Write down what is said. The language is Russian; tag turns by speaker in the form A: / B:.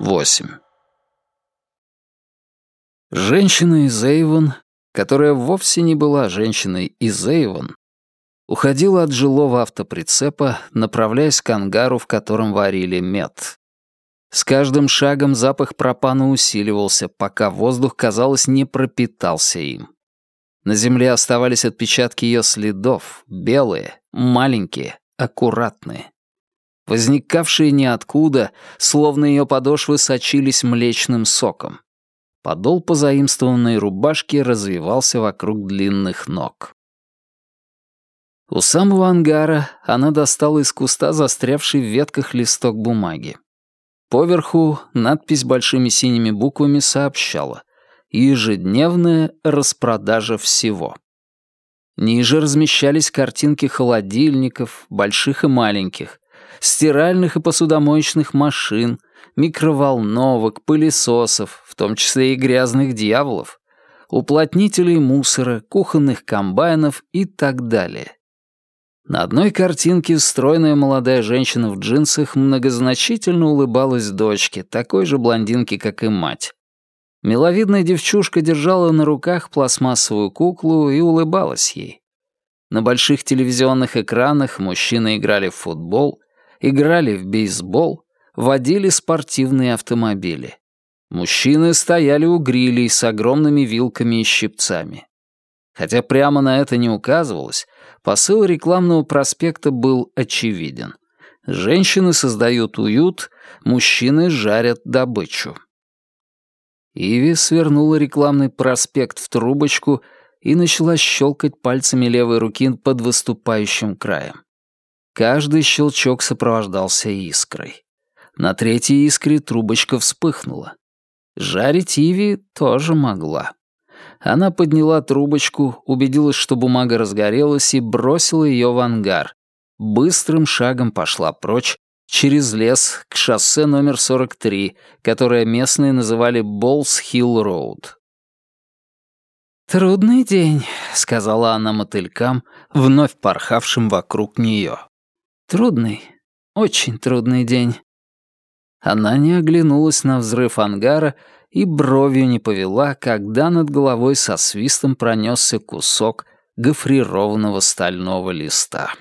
A: 8. Женщина из Эйвон, которая вовсе не была женщиной из Эйвон, уходила от жилого автоприцепа, направляясь к ангару, в котором варили мед. С каждым шагом запах пропана усиливался, пока воздух, казалось, не пропитался им. На земле оставались отпечатки ее следов, белые, маленькие, аккуратные. Возникавшие ниоткуда, словно ее подошвы сочились млечным соком. Подол позаимствованной рубашки развивался вокруг длинных ног. У самого ангара она достала из куста застрявший в ветках листок бумаги. Поверху надпись большими синими буквами сообщала «Ежедневная распродажа всего». Ниже размещались картинки холодильников, больших и маленьких, стиральных и посудомоечных машин, микроволновок, пылесосов, в том числе и грязных дьяволов, уплотнителей мусора, кухонных комбайнов и так далее. На одной картинке стройная молодая женщина в джинсах многозначительно улыбалась дочке, такой же блондинке, как и мать. Миловидная девчушка держала на руках пластмассовую куклу и улыбалась ей. На больших телевизионных экранах мужчины играли в футбол, играли в бейсбол, водили спортивные автомобили. Мужчины стояли у грилей с огромными вилками и щипцами. Хотя прямо на это не указывалось, посыл рекламного проспекта был очевиден. Женщины создают уют, мужчины жарят добычу. Иви свернула рекламный проспект в трубочку и начала щелкать пальцами левой руки под выступающим краем. Каждый щелчок сопровождался искрой. На третьей искре трубочка вспыхнула. Жарить Иви тоже могла. Она подняла трубочку, убедилась, что бумага разгорелась, и бросила ее в ангар. Быстрым шагом пошла прочь, через лес, к шоссе номер 43, которое местные называли Болс-Хилл-Роуд. «Трудный день», — сказала она мотылькам, вновь порхавшим вокруг нее. «Трудный, очень трудный день». Она не оглянулась на взрыв ангара и бровью не повела, когда над головой со свистом пронесся кусок гофрированного стального листа.